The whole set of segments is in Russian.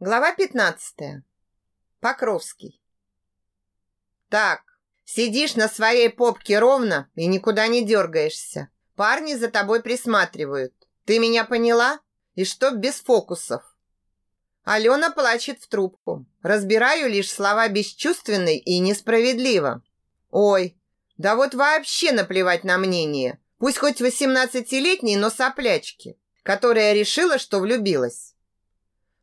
Глава 15. Покровский. Так, сидишь на своей попке ровно и никуда не дергаешься. Парни за тобой присматривают. Ты меня поняла? И чтоб без фокусов. Алена плачет в трубку. Разбираю лишь слова бесчувственной и несправедливо. Ой, да вот вообще наплевать на мнение. Пусть хоть восемнадцатилетний, но соплячки, которая решила, что влюбилась.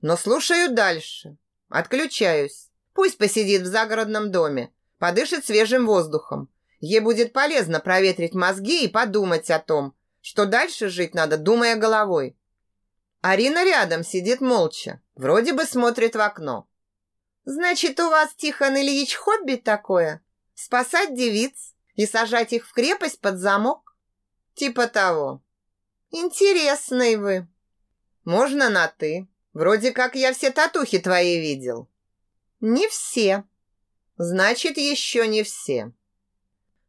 Но слушаю дальше. Отключаюсь. Пусть посидит в загородном доме, подышит свежим воздухом. Ей будет полезно проветрить мозги и подумать о том, что дальше жить надо, думая головой. Арина рядом сидит молча, вроде бы смотрит в окно. «Значит, у вас, Тихон Ильич, хобби такое? Спасать девиц и сажать их в крепость под замок?» «Типа того». «Интересный вы». «Можно на «ты». Вроде как я все татухи твои видел. Не все. Значит, еще не все.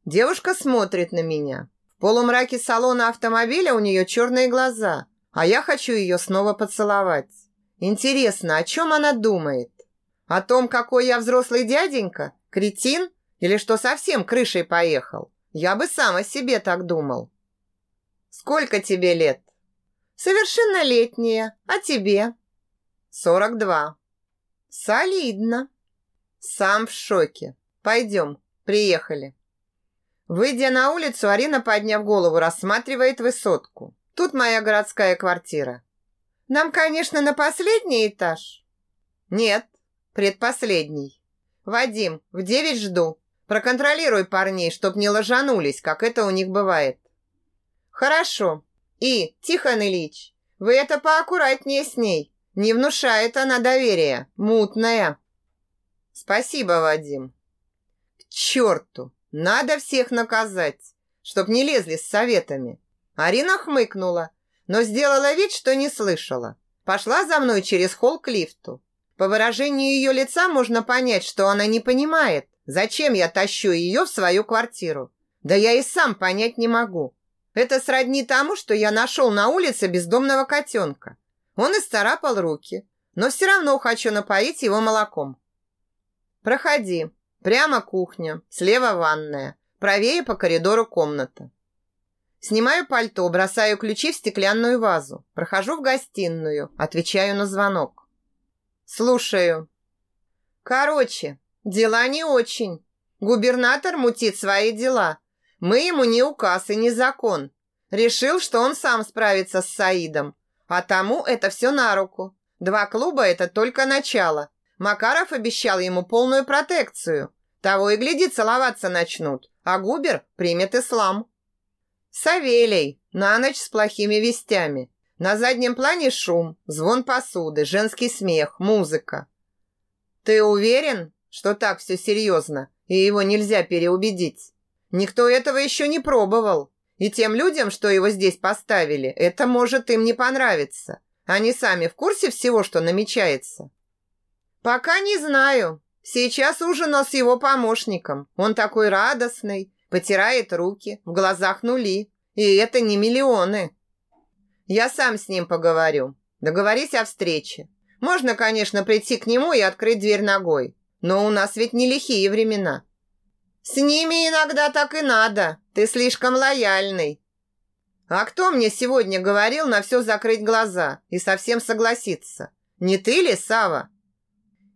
Девушка смотрит на меня. В полумраке салона автомобиля у нее черные глаза, а я хочу ее снова поцеловать. Интересно, о чем она думает? О том, какой я взрослый дяденька? Кретин? Или что совсем крышей поехал? Я бы сам о себе так думал. Сколько тебе лет? Совершеннолетняя. А тебе? Сорок два. Солидно. Сам в шоке. Пойдем, приехали. Выйдя на улицу, Арина, подняв голову, рассматривает высотку. Тут моя городская квартира. Нам, конечно, на последний этаж. Нет, предпоследний. Вадим, в девять жду. Проконтролируй парней, чтоб не ложанулись, как это у них бывает. Хорошо. И, Тихон Ильич, вы это поаккуратнее с ней. Не внушает она доверия, мутная. Спасибо, Вадим. К черту, надо всех наказать, чтоб не лезли с советами. Арина хмыкнула, но сделала вид, что не слышала. Пошла за мной через холл к лифту. По выражению ее лица можно понять, что она не понимает, зачем я тащу ее в свою квартиру. Да я и сам понять не могу. Это сродни тому, что я нашел на улице бездомного котенка. Он исцарапал руки, но все равно хочу напоить его молоком. Проходи. Прямо кухня, слева ванная, правее по коридору комната. Снимаю пальто, бросаю ключи в стеклянную вазу, прохожу в гостиную, отвечаю на звонок. Слушаю. Короче, дела не очень. Губернатор мутит свои дела. Мы ему не указ и не закон. Решил, что он сам справится с Саидом, а тому это все на руку. Два клуба – это только начало. Макаров обещал ему полную протекцию. Того и гляди, целоваться начнут. А Губер примет ислам. Савелий. На ночь с плохими вестями. На заднем плане шум, звон посуды, женский смех, музыка. Ты уверен, что так все серьезно, и его нельзя переубедить? Никто этого еще не пробовал. И тем людям, что его здесь поставили, это может им не понравиться. Они сами в курсе всего, что намечается? Пока не знаю. Сейчас ужинал с его помощником. Он такой радостный, потирает руки, в глазах нули. И это не миллионы. Я сам с ним поговорю. Договорись о встрече. Можно, конечно, прийти к нему и открыть дверь ногой. Но у нас ведь не лихие времена. С ними иногда так и надо. Ты слишком лояльный. А кто мне сегодня говорил на все закрыть глаза и совсем согласиться? Не ты ли, Сава?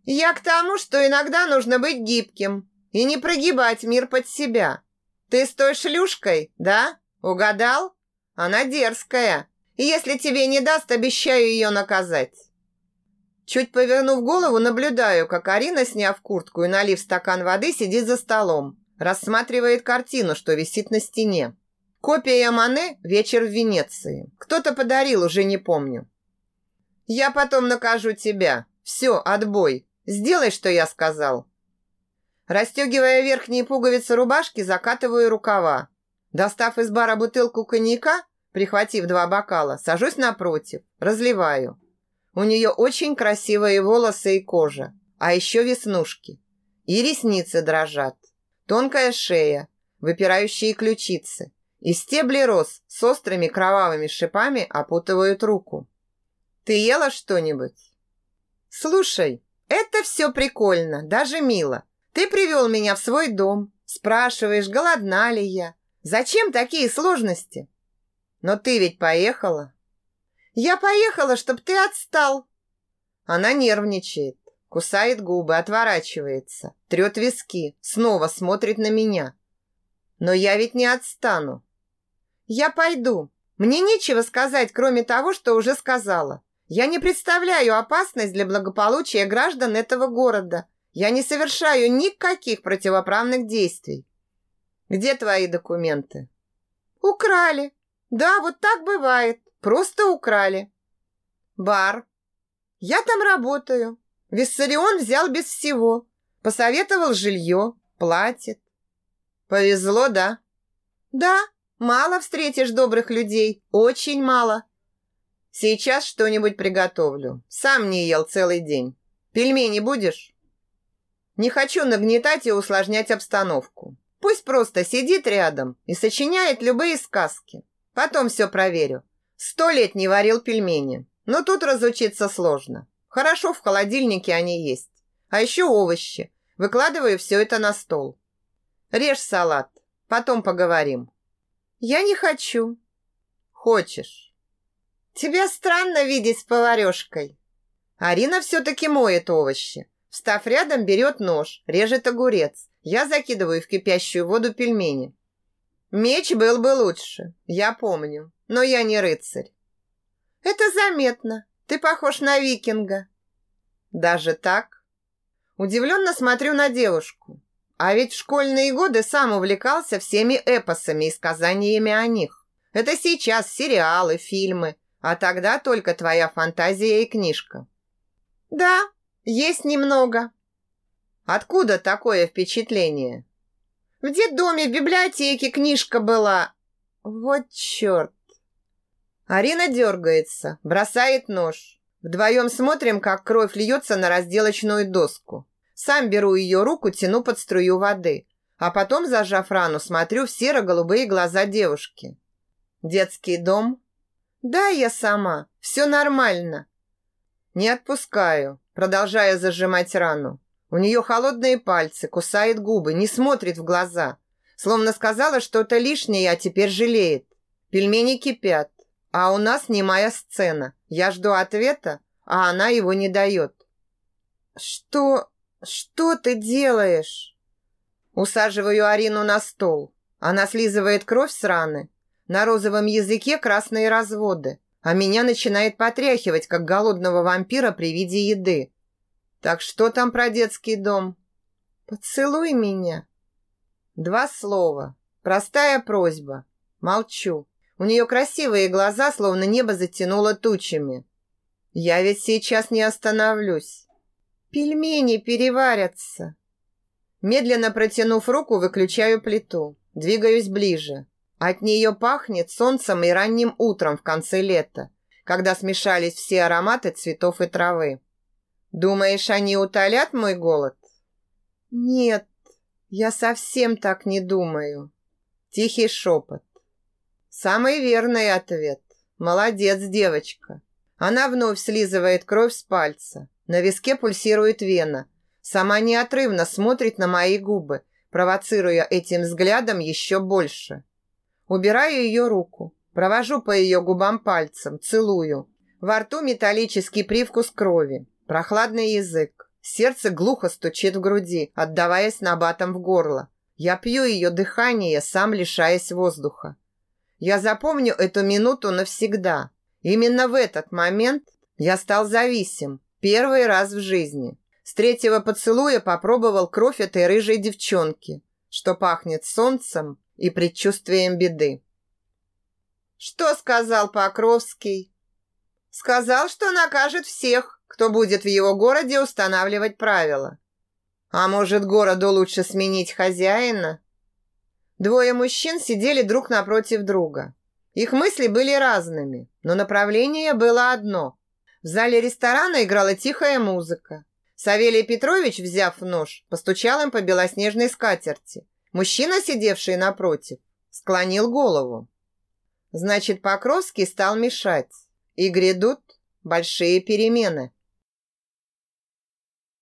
Я к тому, что иногда нужно быть гибким и не прогибать мир под себя. Ты с той шлюшкой, да? Угадал? Она дерзкая. И если тебе не даст, обещаю ее наказать. Чуть повернув голову, наблюдаю, как Арина, сняв куртку и налив стакан воды, сидит за столом. Рассматривает картину, что висит на стене. Копия Мане «Вечер в Венеции». Кто-то подарил, уже не помню. «Я потом накажу тебя. Все, отбой. Сделай, что я сказал». Растегивая верхние пуговицы рубашки, закатываю рукава. Достав из бара бутылку коньяка, прихватив два бокала, сажусь напротив, разливаю. У нее очень красивые волосы и кожа, а еще веснушки. И ресницы дрожат. Тонкая шея, выпирающие ключицы. И стебли роз с острыми кровавыми шипами опутывают руку. «Ты ела что-нибудь?» Слушай, это все прикольно, даже мило. Ты привел меня в свой дом, спрашиваешь, голодна ли я. Зачем такие сложности? Но ты ведь поехала. Я поехала, чтобы ты отстал. Она нервничает, кусает губы, отворачивается, трет виски, снова смотрит на меня. Но я ведь не отстану. Я пойду. Мне нечего сказать, кроме того, что уже сказала. Я не представляю опасность для благополучия граждан этого города. Я не совершаю никаких противоправных действий. Где твои документы? Украли. Да, вот так бывает. Просто украли. Бар. Я там работаю. Виссарион взял без всего. Посоветовал жилье. Платит. Повезло, да? Да, мало встретишь добрых людей. Очень мало. Сейчас что-нибудь приготовлю. Сам не ел целый день. Пельмени будешь? Не хочу нагнетать и усложнять обстановку. Пусть просто сидит рядом и сочиняет любые сказки. Потом все проверю. Сто лет не варил пельмени, но тут разучиться сложно. Хорошо, в холодильнике они есть. А еще овощи. Выкладываю все это на стол. Режь салат. Потом поговорим. Я не хочу. Хочешь. Тебя странно видеть с поварешкой. Арина все-таки моет овощи. Встав рядом, берет нож, режет огурец. Я закидываю в кипящую воду пельмени. Меч был бы лучше, я помню, но я не рыцарь. Это заметно. Ты похож на викинга. Даже так? Удивленно смотрю на девушку. А ведь в школьные годы сам увлекался всеми эпосами и сказаниями о них. Это сейчас сериалы, фильмы, а тогда только твоя фантазия и книжка. Да, есть немного. Откуда такое впечатление? В детдоме, в библиотеке книжка была. Вот черт. Арина дергается, бросает нож. Вдвоем смотрим, как кровь льется на разделочную доску. Сам беру ее руку, тяну под струю воды. А потом, зажав рану, смотрю в серо-голубые глаза девушки. Детский дом, да, я сама. Все нормально. Не отпускаю, продолжая зажимать рану. У нее холодные пальцы, кусает губы, не смотрит в глаза. Словно сказала что-то лишнее, а теперь жалеет. Пельмени кипят, а у нас немая сцена. Я жду ответа, а она его не дает. «Что... что ты делаешь?» Усаживаю Арину на стол. Она слизывает кровь с раны, на розовом языке красные разводы, а меня начинает потряхивать, как голодного вампира при виде еды. Так что там про детский дом? Поцелуй меня. Два слова. Простая просьба. Молчу. У нее красивые глаза, словно небо затянуло тучами. Я ведь сейчас не остановлюсь. Пельмени переварятся. Медленно протянув руку, выключаю плиту. Двигаюсь ближе. От нее пахнет солнцем и ранним утром в конце лета, когда смешались все ароматы цветов и травы. Думаешь, они утолят мой голод? Нет, я совсем так не думаю. Тихий шепот. Самый верный ответ. Молодец, девочка. Она вновь слизывает кровь с пальца. На виске пульсирует вена. Сама неотрывно смотрит на мои губы, провоцируя этим взглядом еще больше. Убираю ее руку, провожу по ее губам пальцем, целую. Во рту металлический привкус крови, прохладный язык. Сердце глухо стучит в груди, отдаваясь набатом в горло. Я пью ее дыхание, сам лишаясь воздуха. Я запомню эту минуту навсегда. Именно в этот момент я стал зависим. Первый раз в жизни. С третьего поцелуя попробовал кровь этой рыжей девчонки, что пахнет солнцем и предчувствием беды. Что сказал Покровский? Сказал, что накажет всех, кто будет в его городе устанавливать правила. А может, городу лучше сменить хозяина? Двое мужчин сидели друг напротив друга. Их мысли были разными, но направление было одно. В зале ресторана играла тихая музыка. Савелий Петрович, взяв нож, постучал им по белоснежной скатерти. Мужчина, сидевший напротив, склонил голову. Значит, Покровский стал мешать. И грядут большие перемены.